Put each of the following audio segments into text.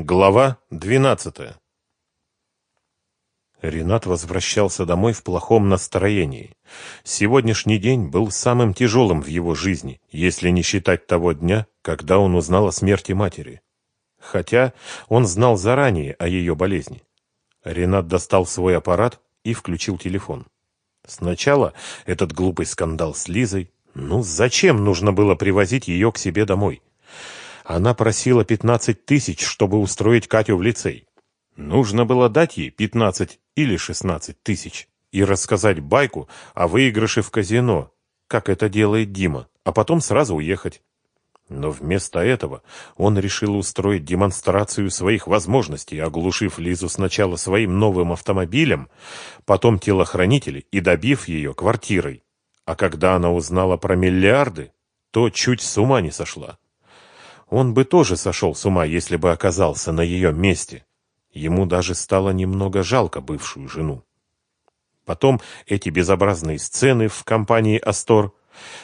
Глава 12. Ренат возвращался домой в плохом настроении. Сегодняшний день был самым тяжелым в его жизни, если не считать того дня, когда он узнал о смерти матери. Хотя он знал заранее о ее болезни. Ренат достал свой аппарат и включил телефон. Сначала этот глупый скандал с Лизой. Ну, зачем нужно было привозить ее к себе домой? Она просила 15 тысяч, чтобы устроить Катю в лицей. Нужно было дать ей 15 или 16 тысяч и рассказать байку о выигрыше в казино, как это делает Дима, а потом сразу уехать. Но вместо этого он решил устроить демонстрацию своих возможностей, оглушив Лизу сначала своим новым автомобилем, потом телохранителей и добив ее квартирой. А когда она узнала про миллиарды, то чуть с ума не сошла. Он бы тоже сошел с ума, если бы оказался на ее месте. Ему даже стало немного жалко бывшую жену. Потом эти безобразные сцены в компании «Астор».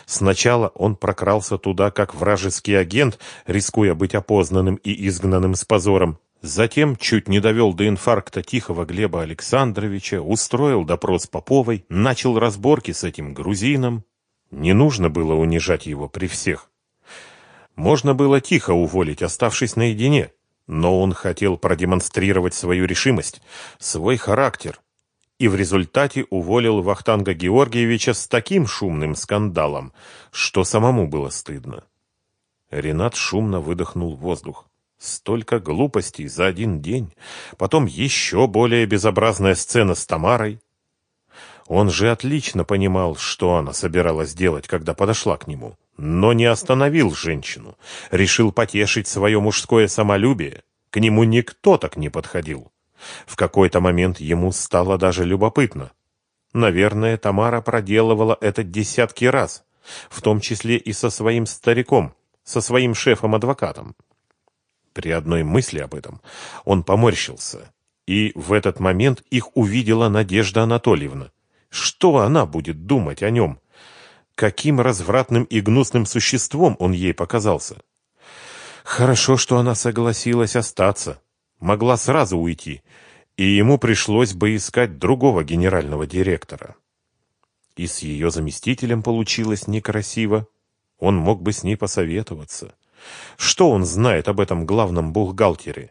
Сначала он прокрался туда как вражеский агент, рискуя быть опознанным и изгнанным с позором. Затем чуть не довел до инфаркта тихого Глеба Александровича, устроил допрос Поповой, начал разборки с этим грузином. Не нужно было унижать его при всех. Можно было тихо уволить, оставшись наедине, но он хотел продемонстрировать свою решимость, свой характер, и в результате уволил Вахтанга Георгиевича с таким шумным скандалом, что самому было стыдно. Ренат шумно выдохнул воздух. Столько глупостей за один день, потом еще более безобразная сцена с Тамарой. Он же отлично понимал, что она собиралась делать, когда подошла к нему но не остановил женщину, решил потешить свое мужское самолюбие. К нему никто так не подходил. В какой-то момент ему стало даже любопытно. Наверное, Тамара проделывала это десятки раз, в том числе и со своим стариком, со своим шефом-адвокатом. При одной мысли об этом он поморщился, и в этот момент их увидела Надежда Анатольевна. Что она будет думать о нем, каким развратным и гнусным существом он ей показался. Хорошо, что она согласилась остаться. Могла сразу уйти, и ему пришлось бы искать другого генерального директора. И с ее заместителем получилось некрасиво. Он мог бы с ней посоветоваться. Что он знает об этом главном бухгалтере?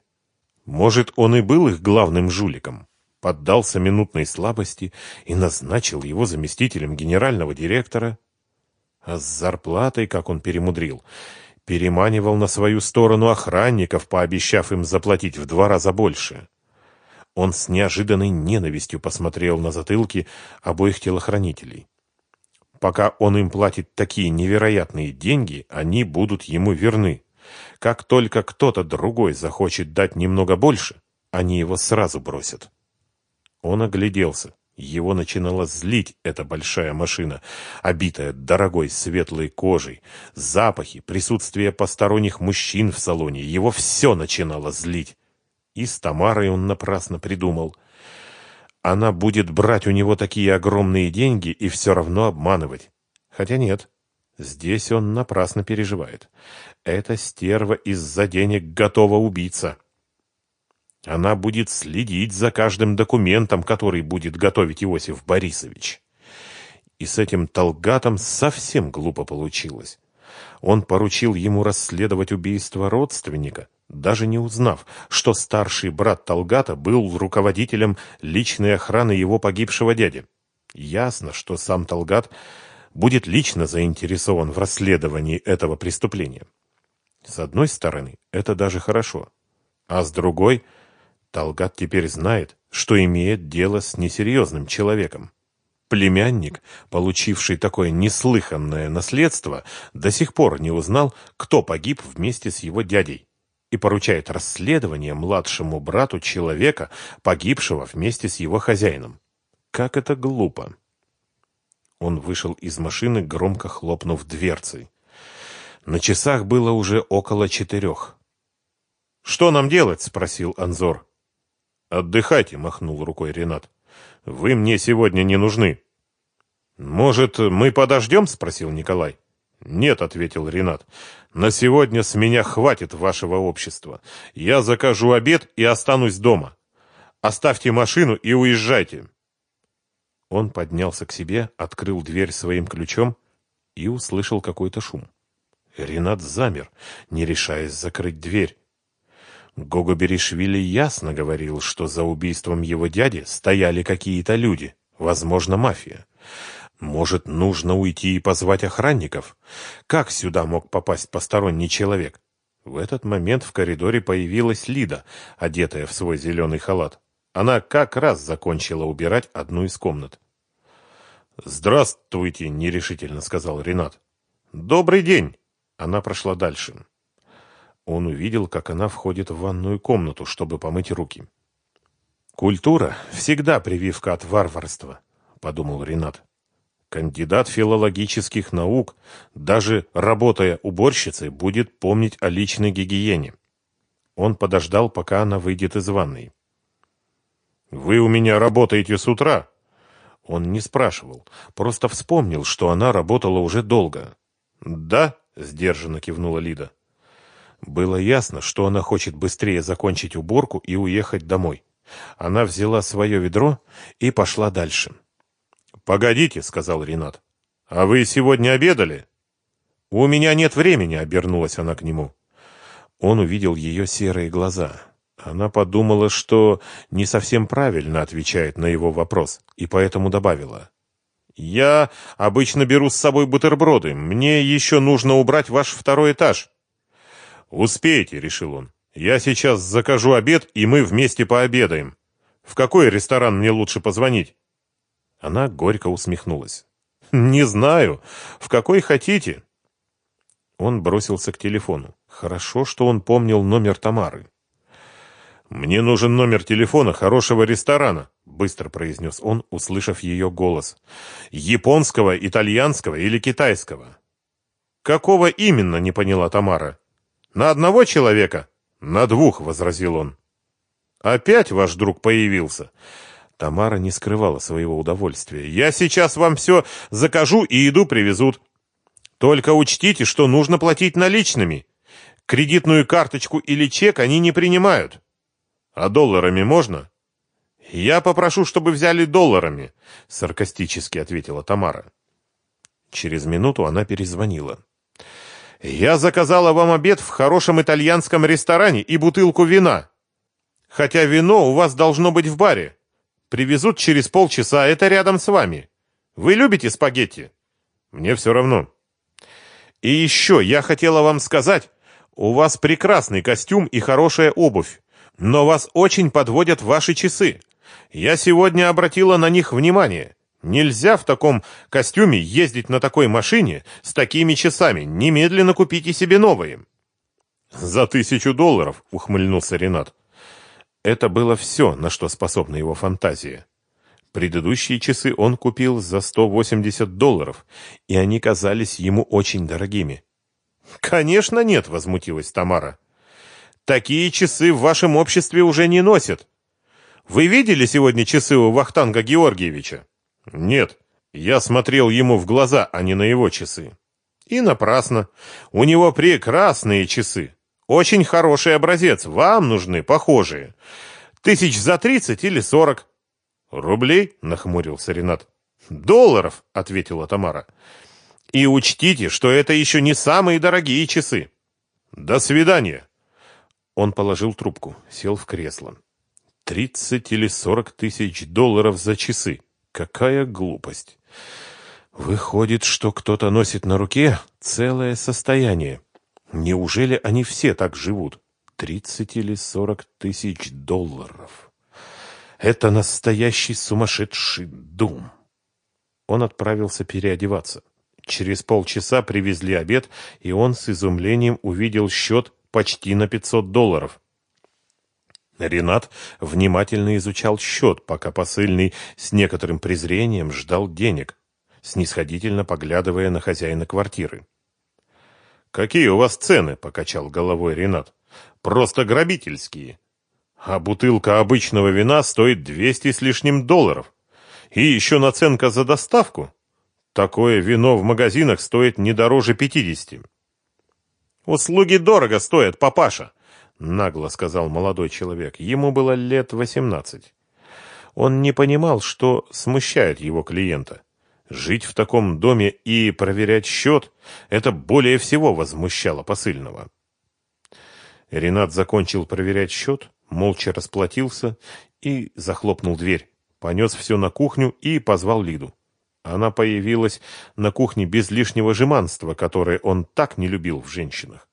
Может, он и был их главным жуликом? Поддался минутной слабости и назначил его заместителем генерального директора? А с зарплатой, как он перемудрил, переманивал на свою сторону охранников, пообещав им заплатить в два раза больше. Он с неожиданной ненавистью посмотрел на затылки обоих телохранителей. Пока он им платит такие невероятные деньги, они будут ему верны. Как только кто-то другой захочет дать немного больше, они его сразу бросят. Он огляделся. Его начинала злить эта большая машина, обитая дорогой светлой кожей. Запахи, присутствие посторонних мужчин в салоне, его все начинало злить. И с Тамарой он напрасно придумал. Она будет брать у него такие огромные деньги и все равно обманывать. Хотя нет, здесь он напрасно переживает. Эта стерва из-за денег готова убиться. Она будет следить за каждым документом, который будет готовить Иосиф Борисович. И с этим Талгатом совсем глупо получилось. Он поручил ему расследовать убийство родственника, даже не узнав, что старший брат Талгата был руководителем личной охраны его погибшего дяди. Ясно, что сам Талгат будет лично заинтересован в расследовании этого преступления. С одной стороны, это даже хорошо, а с другой – Талгат теперь знает, что имеет дело с несерьезным человеком. Племянник, получивший такое неслыханное наследство, до сих пор не узнал, кто погиб вместе с его дядей, и поручает расследование младшему брату человека, погибшего вместе с его хозяином. Как это глупо! Он вышел из машины, громко хлопнув дверцей. На часах было уже около четырех. «Что нам делать?» — спросил Анзор. «Отдыхайте», — махнул рукой Ренат. «Вы мне сегодня не нужны». «Может, мы подождем?» — спросил Николай. «Нет», — ответил Ренат, — «на сегодня с меня хватит вашего общества. Я закажу обед и останусь дома. Оставьте машину и уезжайте». Он поднялся к себе, открыл дверь своим ключом и услышал какой-то шум. Ренат замер, не решаясь закрыть дверь. Гого Беришвили ясно говорил, что за убийством его дяди стояли какие-то люди, возможно, мафия. Может, нужно уйти и позвать охранников? Как сюда мог попасть посторонний человек? В этот момент в коридоре появилась Лида, одетая в свой зеленый халат. Она как раз закончила убирать одну из комнат. «Здравствуйте», — нерешительно сказал Ренат. «Добрый день!» Она прошла дальше. Он увидел, как она входит в ванную комнату, чтобы помыть руки. «Культура — всегда прививка от варварства», — подумал Ренат. Кандидат филологических наук, даже работая уборщицей, будет помнить о личной гигиене. Он подождал, пока она выйдет из ванной. «Вы у меня работаете с утра?» Он не спрашивал, просто вспомнил, что она работала уже долго. «Да», — сдержанно кивнула Лида. Было ясно, что она хочет быстрее закончить уборку и уехать домой. Она взяла свое ведро и пошла дальше. «Погодите», — сказал Ренат. «А вы сегодня обедали?» «У меня нет времени», — обернулась она к нему. Он увидел ее серые глаза. Она подумала, что не совсем правильно отвечает на его вопрос, и поэтому добавила. «Я обычно беру с собой бутерброды. Мне еще нужно убрать ваш второй этаж». «Успеете», — решил он. «Я сейчас закажу обед, и мы вместе пообедаем. В какой ресторан мне лучше позвонить?» Она горько усмехнулась. «Не знаю. В какой хотите?» Он бросился к телефону. Хорошо, что он помнил номер Тамары. «Мне нужен номер телефона хорошего ресторана», — быстро произнес он, услышав ее голос. «Японского, итальянского или китайского?» «Какого именно?» — не поняла Тамара. «На одного человека?» «На двух», — возразил он. «Опять ваш друг появился?» Тамара не скрывала своего удовольствия. «Я сейчас вам все закажу и еду привезут. Только учтите, что нужно платить наличными. Кредитную карточку или чек они не принимают. А долларами можно?» «Я попрошу, чтобы взяли долларами», — саркастически ответила Тамара. Через минуту она перезвонила. «Я заказала вам обед в хорошем итальянском ресторане и бутылку вина. Хотя вино у вас должно быть в баре. Привезут через полчаса, это рядом с вами. Вы любите спагетти? Мне все равно. И еще я хотела вам сказать, у вас прекрасный костюм и хорошая обувь, но вас очень подводят ваши часы. Я сегодня обратила на них внимание. Нельзя в таком костюме ездить на такой машине с такими часами. Немедленно купите себе новые. За тысячу долларов, ухмыльнулся Ренат. Это было все, на что способна его фантазия. Предыдущие часы он купил за 180 долларов, и они казались ему очень дорогими. «Конечно нет», — возмутилась Тамара. «Такие часы в вашем обществе уже не носят. Вы видели сегодня часы у Вахтанга Георгиевича?» «Нет, я смотрел ему в глаза, а не на его часы». «И напрасно. У него прекрасные часы. Очень хороший образец. Вам нужны похожие. Тысяч за тридцать или сорок. Рублей? Нахмурился Ренат. Долларов, ответила Тамара. И учтите, что это еще не самые дорогие часы. До свидания. Он положил трубку, сел в кресло. Тридцать или сорок тысяч долларов за часы. Какая глупость. Выходит, что кто-то носит на руке целое состояние. Неужели они все так живут? Тридцать или сорок тысяч долларов. Это настоящий сумасшедший дом. Он отправился переодеваться. Через полчаса привезли обед, и он с изумлением увидел счет почти на пятьсот долларов. Ренат внимательно изучал счет, пока посыльный с некоторым презрением ждал денег, снисходительно поглядывая на хозяина квартиры. «Какие у вас цены?» — покачал головой Ренат. «Просто грабительские. А бутылка обычного вина стоит двести с лишним долларов. И еще наценка за доставку. Такое вино в магазинах стоит не дороже пятидесяти. Услуги дорого стоят, папаша, нагло сказал молодой человек. Ему было лет восемнадцать. Он не понимал, что смущает его клиента. Жить в таком доме и проверять счет – это более всего возмущало посыльного. Ренат закончил проверять счет, молча расплатился и захлопнул дверь, понес все на кухню и позвал Лиду. Она появилась на кухне без лишнего жеманства, которое он так не любил в женщинах.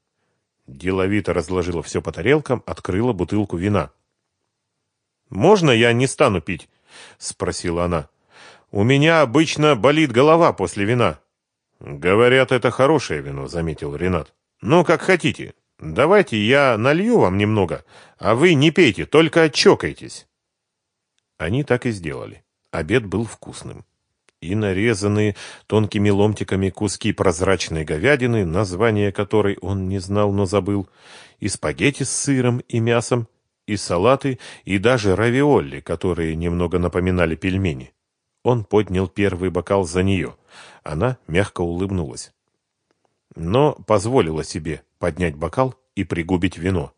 Деловито разложила все по тарелкам, открыла бутылку вина. «Можно я не стану пить?» — спросила она. «У меня обычно болит голова после вина». «Говорят, это хорошее вино», — заметил Ренат. «Ну, как хотите. Давайте я налью вам немного, а вы не пейте, только чокайтесь». Они так и сделали. Обед был вкусным и нарезанные тонкими ломтиками куски прозрачной говядины, название которой он не знал, но забыл, и спагетти с сыром и мясом, и салаты, и даже равиолли, которые немного напоминали пельмени. Он поднял первый бокал за нее. Она мягко улыбнулась. Но позволила себе поднять бокал и пригубить вино.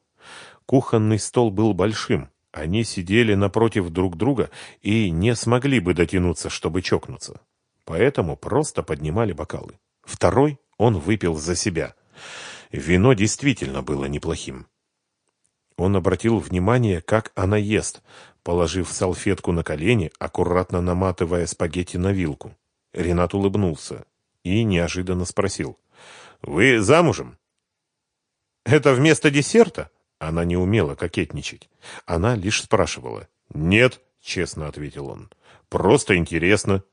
Кухонный стол был большим, они сидели напротив друг друга и не смогли бы дотянуться, чтобы чокнуться. Поэтому просто поднимали бокалы. Второй он выпил за себя. Вино действительно было неплохим. Он обратил внимание, как она ест, положив салфетку на колени, аккуратно наматывая спагетти на вилку. Ренат улыбнулся и неожиданно спросил. «Вы замужем?» «Это вместо десерта?» Она не умела кокетничать. Она лишь спрашивала. «Нет», — честно ответил он. «Просто интересно».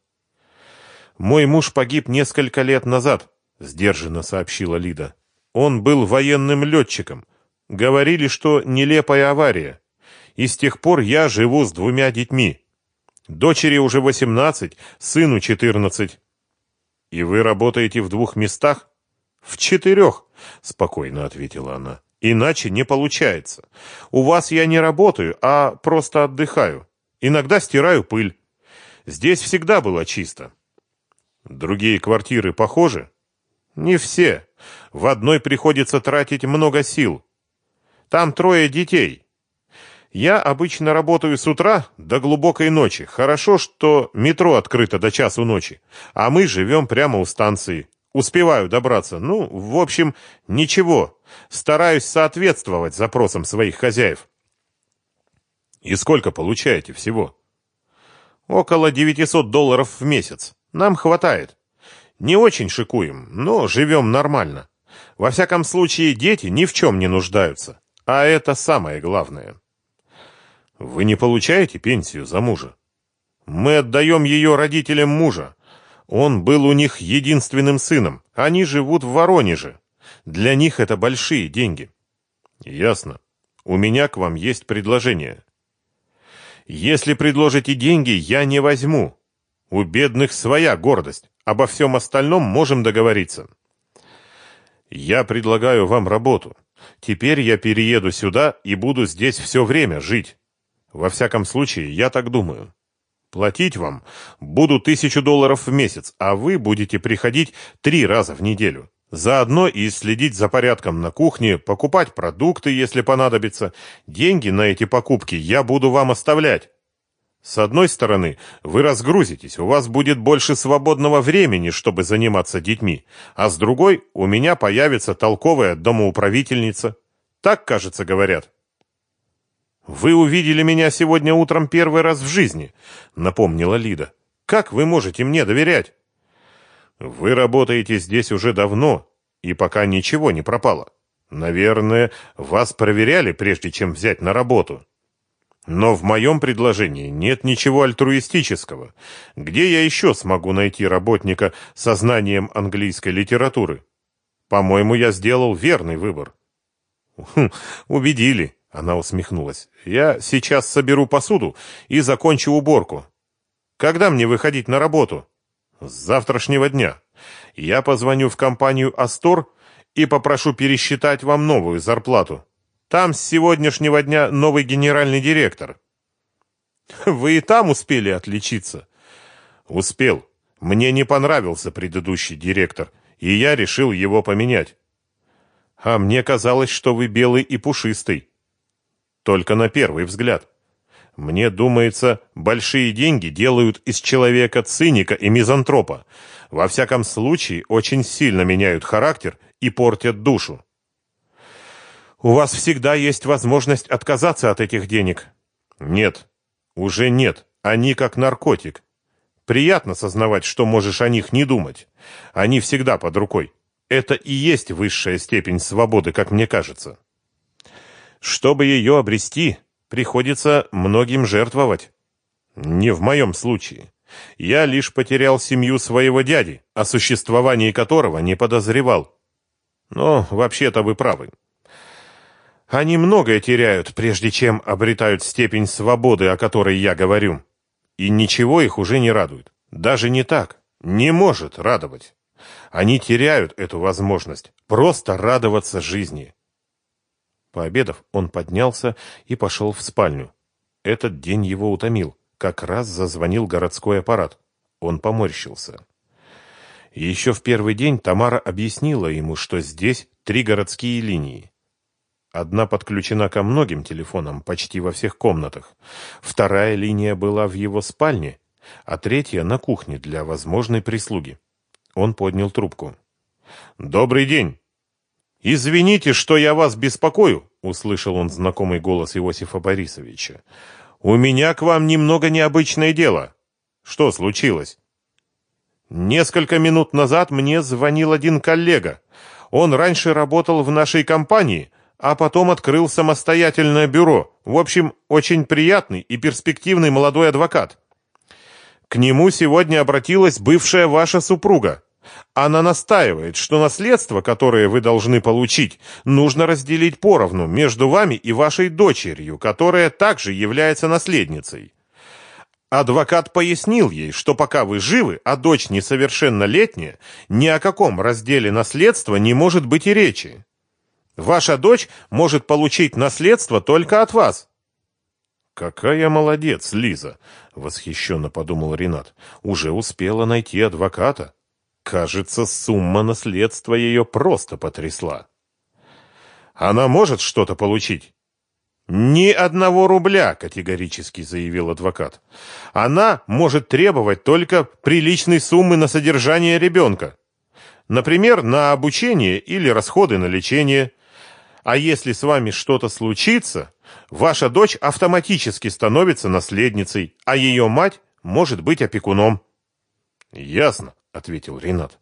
«Мой муж погиб несколько лет назад», — сдержанно сообщила Лида. «Он был военным летчиком. Говорили, что нелепая авария. И с тех пор я живу с двумя детьми. Дочери уже восемнадцать, сыну четырнадцать». «И вы работаете в двух местах?» «В четырех», — спокойно ответила она. Иначе не получается. У вас я не работаю, а просто отдыхаю. Иногда стираю пыль. Здесь всегда было чисто. Другие квартиры похожи? Не все. В одной приходится тратить много сил. Там трое детей. Я обычно работаю с утра до глубокой ночи. Хорошо, что метро открыто до часу ночи, а мы живем прямо у станции. Успеваю добраться. Ну, в общем, ничего. Стараюсь соответствовать запросам своих хозяев. И сколько получаете всего? Около 900 долларов в месяц. Нам хватает. Не очень шикуем, но живем нормально. Во всяком случае, дети ни в чем не нуждаются. А это самое главное. Вы не получаете пенсию за мужа? Мы отдаем ее родителям мужа. Он был у них единственным сыном. Они живут в Воронеже. Для них это большие деньги. Ясно. У меня к вам есть предложение. Если предложите деньги, я не возьму. У бедных своя гордость. Обо всем остальном можем договориться. Я предлагаю вам работу. Теперь я перееду сюда и буду здесь все время жить. Во всяком случае, я так думаю. Платить вам буду тысячу долларов в месяц, а вы будете приходить три раза в неделю. Заодно и следить за порядком на кухне, покупать продукты, если понадобится. Деньги на эти покупки я буду вам оставлять. С одной стороны, вы разгрузитесь, у вас будет больше свободного времени, чтобы заниматься детьми, а с другой, у меня появится толковая домоуправительница. Так, кажется, говорят. «Вы увидели меня сегодня утром первый раз в жизни», — напомнила Лида. «Как вы можете мне доверять?» «Вы работаете здесь уже давно, и пока ничего не пропало. Наверное, вас проверяли, прежде чем взять на работу. Но в моем предложении нет ничего альтруистического. Где я еще смогу найти работника со знанием английской литературы? По-моему, я сделал верный выбор». «Хм, «Убедили», она усмехнулась. «Я сейчас соберу посуду и закончу уборку. Когда мне выходить на работу?» «С завтрашнего дня. Я позвоню в компанию «Астор» и попрошу пересчитать вам новую зарплату. Там с сегодняшнего дня новый генеральный директор». «Вы и там успели отличиться?» «Успел. Мне не понравился предыдущий директор, и я решил его поменять. А мне казалось, что вы белый и пушистый. Только на первый взгляд. Мне думается, большие деньги делают из человека циника и мизантропа. Во всяком случае, очень сильно меняют характер и портят душу. У вас всегда есть возможность отказаться от этих денег. Нет, уже нет. Они как наркотик. Приятно сознавать, что можешь о них не думать. Они всегда под рукой. Это и есть высшая степень свободы, как мне кажется. Чтобы ее обрести, приходится многим жертвовать. Не в моем случае. Я лишь потерял семью своего дяди, о существовании которого не подозревал. Но вообще-то вы правы. Они многое теряют, прежде чем обретают степень свободы, о которой я говорю. И ничего их уже не радует. Даже не так. Не может радовать. Они теряют эту возможность просто радоваться жизни. Пообедав, он поднялся и пошел в спальню. Этот день его утомил. Как раз зазвонил городской аппарат. Он поморщился. Еще в первый день Тамара объяснила ему, что здесь три городские линии. Одна подключена ко многим телефонам, почти во всех комнатах. Вторая линия была в его спальне, а третья на кухне для возможной прислуги. Он поднял трубку. «Добрый день!» «Извините, что я вас беспокою», — услышал он знакомый голос Иосифа Борисовича. «У меня к вам немного необычное дело. Что случилось?» «Несколько минут назад мне звонил один коллега. Он раньше работал в нашей компании, а потом открыл самостоятельное бюро. В общем, очень приятный и перспективный молодой адвокат. К нему сегодня обратилась бывшая ваша супруга. Она настаивает, что наследство, которое вы должны получить, нужно разделить поровну между вами и вашей дочерью, которая также является наследницей. Адвокат пояснил ей, что пока вы живы, а дочь несовершеннолетняя, ни о каком разделе наследства не может быть и речи. Ваша дочь может получить наследство только от вас. Какая молодец, Лиза, восхищенно подумал Ренат. Уже успела найти адвоката. Кажется, сумма наследства ее просто потрясла. Она может что-то получить? Ни одного рубля, категорически заявил адвокат. Она может требовать только приличной суммы на содержание ребенка. Например, на обучение или расходы на лечение. А если с вами что-то случится, ваша дочь автоматически становится наследницей, а ее мать может быть опекуном. Ясно, ответил Ренат.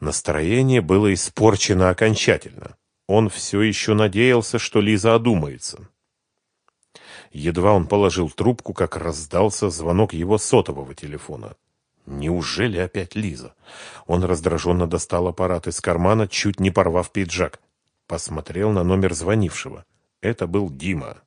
Настроение было испорчено окончательно. Он все еще надеялся, что Лиза одумается. Едва он положил трубку, как раздался звонок его сотового телефона. Неужели опять Лиза? Он раздраженно достал аппарат из кармана, чуть не порвав пиджак. Посмотрел на номер звонившего. Это был Дима.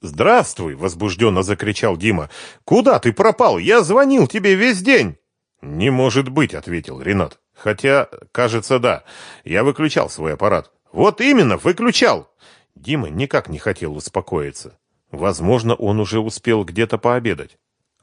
«Здравствуй!» — возбужденно закричал Дима. «Куда ты пропал? Я звонил тебе весь день!» «Не может быть!» — ответил Ренат. «Хотя, кажется, да. Я выключал свой аппарат». «Вот именно, выключал!» Дима никак не хотел успокоиться. Возможно, он уже успел где-то пообедать.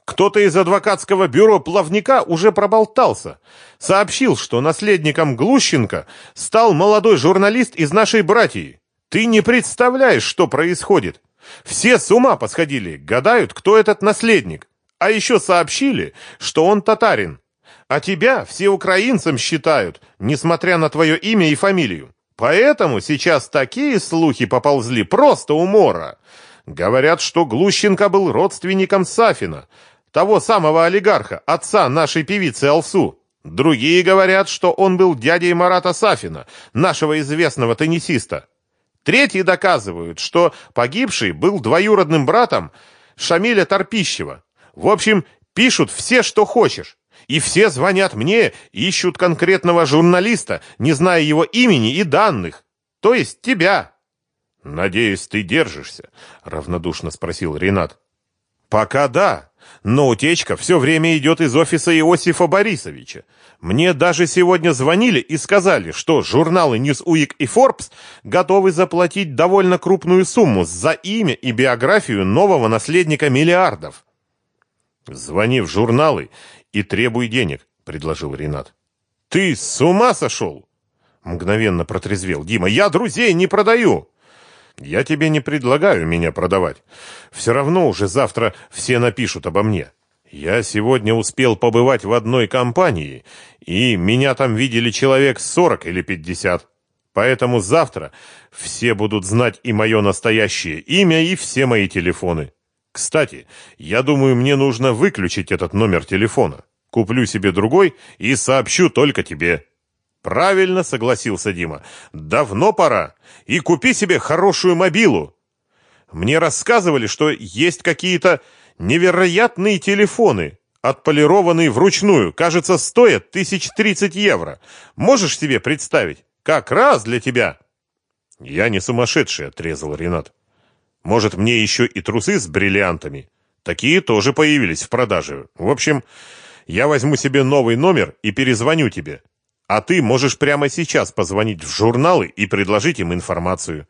Кто-то из адвокатского бюро плавника уже проболтался. Сообщил, что наследником Глущенко стал молодой журналист из нашей братьи. Ты не представляешь, что происходит. Все с ума посходили, гадают, кто этот наследник. А еще сообщили, что он татарин. А тебя все украинцем считают, несмотря на твое имя и фамилию. Поэтому сейчас такие слухи поползли просто умора. Говорят, что Глущенко был родственником Сафина, того самого олигарха, отца нашей певицы Алсу. Другие говорят, что он был дядей Марата Сафина, нашего известного теннисиста. Третьи доказывают, что погибший был двоюродным братом Шамиля Торпищева. В общем, пишут все, что хочешь. И все звонят мне, ищут конкретного журналиста, не зная его имени и данных. То есть тебя. «Надеюсь, ты держишься?» — равнодушно спросил Ренат. «Пока да. Но утечка все время идет из офиса Иосифа Борисовича. Мне даже сегодня звонили и сказали, что журналы Newsweek и Forbes готовы заплатить довольно крупную сумму за имя и биографию нового наследника миллиардов. Звони в журналы и требуй денег. предложил Ренат. Ты с ума сошел? Мгновенно протрезвел Дима. Я друзей не продаю. Я тебе не предлагаю меня продавать. Все равно уже завтра все напишут обо мне. Я сегодня успел побывать в одной компании, и меня там видели человек сорок или пятьдесят. Поэтому завтра все будут знать и мое настоящее имя, и все мои телефоны. Кстати, я думаю, мне нужно выключить этот номер телефона. Куплю себе другой и сообщу только тебе. Правильно согласился Дима. Давно пора. И купи себе хорошую мобилу. Мне рассказывали, что есть какие-то невероятные телефоны, отполированные вручную. Кажется, стоят тысяч тридцать евро. Можешь себе представить? Как раз для тебя. Я не сумасшедший, отрезал Ренат. Может, мне еще и трусы с бриллиантами? Такие тоже появились в продаже. В общем, я возьму себе новый номер и перезвоню тебе. А ты можешь прямо сейчас позвонить в журналы и предложить им информацию.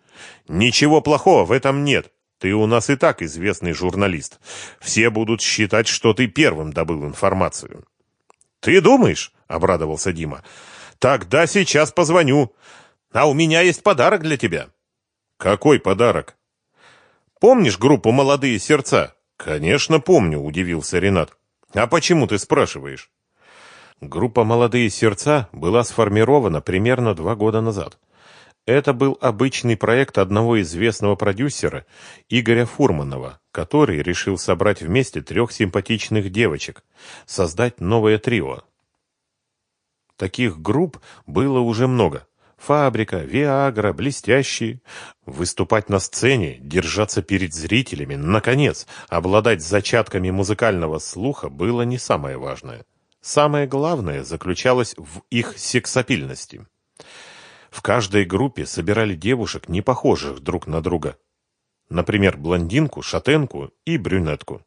Ничего плохого в этом нет. Ты у нас и так известный журналист. Все будут считать, что ты первым добыл информацию. Ты думаешь? обрадовался Дима. Тогда сейчас позвоню. А у меня есть подарок для тебя. Какой подарок? Помнишь группу Молодые сердца? Конечно, помню, удивился Ренат. А почему ты спрашиваешь? Группа «Молодые сердца» была сформирована примерно два года назад. Это был обычный проект одного известного продюсера, Игоря Фурманова, который решил собрать вместе трех симпатичных девочек, создать новое трио. Таких групп было уже много. Фабрика, Виагра, Блестящие. Выступать на сцене, держаться перед зрителями, наконец, обладать зачатками музыкального слуха было не самое важное. Самое главное заключалось в их сексапильности. В каждой группе собирали девушек, не похожих друг на друга. Например, блондинку, шатенку и брюнетку.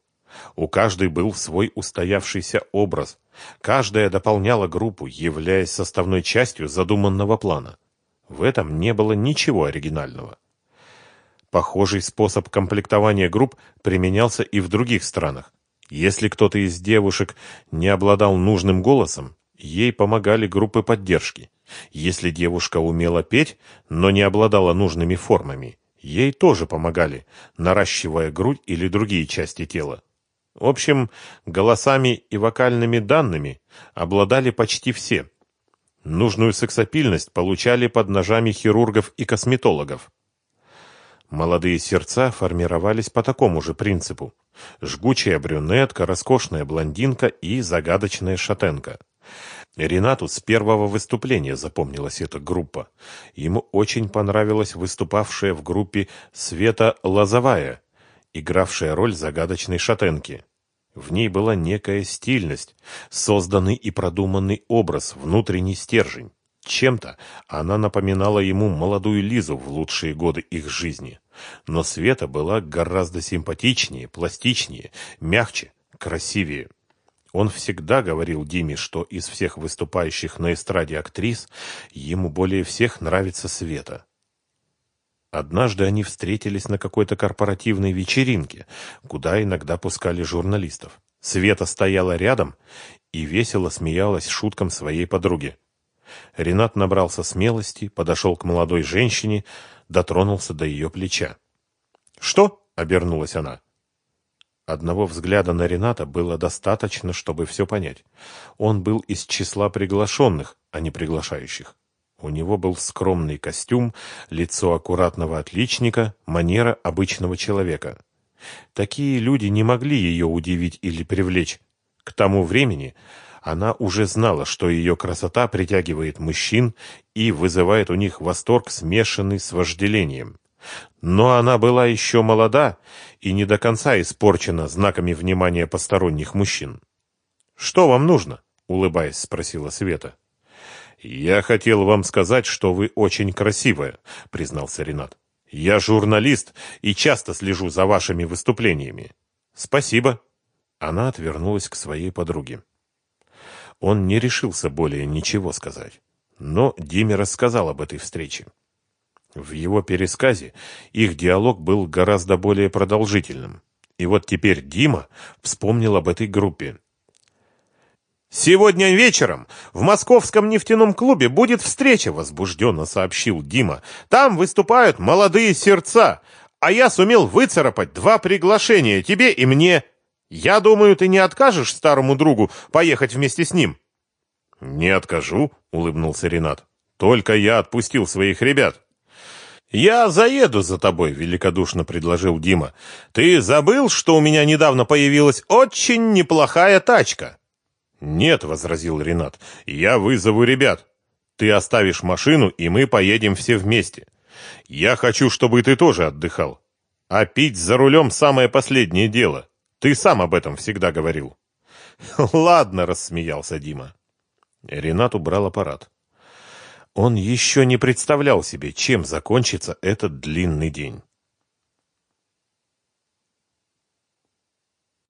У каждой был свой устоявшийся образ. Каждая дополняла группу, являясь составной частью задуманного плана. В этом не было ничего оригинального. Похожий способ комплектования групп применялся и в других странах. Если кто-то из девушек не обладал нужным голосом, ей помогали группы поддержки. Если девушка умела петь, но не обладала нужными формами, ей тоже помогали, наращивая грудь или другие части тела. В общем, голосами и вокальными данными обладали почти все. Нужную сексапильность получали под ножами хирургов и косметологов. Молодые сердца формировались по такому же принципу. Жгучая брюнетка, роскошная блондинка и загадочная шатенка. Ренату с первого выступления запомнилась эта группа. Ему очень понравилась выступавшая в группе Света Лозовая, игравшая роль загадочной шатенки. В ней была некая стильность, созданный и продуманный образ, внутренний стержень. Чем-то она напоминала ему молодую Лизу в лучшие годы их жизни. Но Света была гораздо симпатичнее, пластичнее, мягче, красивее. Он всегда говорил Диме, что из всех выступающих на эстраде актрис ему более всех нравится Света. Однажды они встретились на какой-то корпоративной вечеринке, куда иногда пускали журналистов. Света стояла рядом и весело смеялась шуткам своей подруги. Ренат набрался смелости, подошел к молодой женщине, дотронулся до ее плеча. «Что?» — обернулась она. Одного взгляда на Рената было достаточно, чтобы все понять. Он был из числа приглашенных, а не приглашающих. У него был скромный костюм, лицо аккуратного отличника, манера обычного человека. Такие люди не могли ее удивить или привлечь. К тому времени она уже знала, что ее красота притягивает мужчин и вызывает у них восторг, смешанный с вожделением. Но она была еще молода и не до конца испорчена знаками внимания посторонних мужчин. «Что вам нужно?» — улыбаясь, спросила Света. «Я хотел вам сказать, что вы очень красивая», — признался Ренат. «Я журналист и часто слежу за вашими выступлениями». «Спасибо». Она отвернулась к своей подруге. Он не решился более ничего сказать. Но Диме рассказал об этой встрече. В его пересказе их диалог был гораздо более продолжительным. И вот теперь Дима вспомнил об этой группе. «Сегодня вечером в московском нефтяном клубе будет встреча», — возбужденно сообщил Дима. «Там выступают молодые сердца, а я сумел выцарапать два приглашения тебе и мне. Я думаю, ты не откажешь старому другу поехать вместе с ним?» «Не откажу», — улыбнулся Ренат. «Только я отпустил своих ребят». «Я заеду за тобой», — великодушно предложил Дима. «Ты забыл, что у меня недавно появилась очень неплохая тачка?» «Нет», — возразил Ренат, — «я вызову ребят. Ты оставишь машину, и мы поедем все вместе. Я хочу, чтобы ты тоже отдыхал. А пить за рулем самое последнее дело. Ты сам об этом всегда говорил». «Ладно», — рассмеялся Дима. Ренат убрал аппарат. Он еще не представлял себе, чем закончится этот длинный день.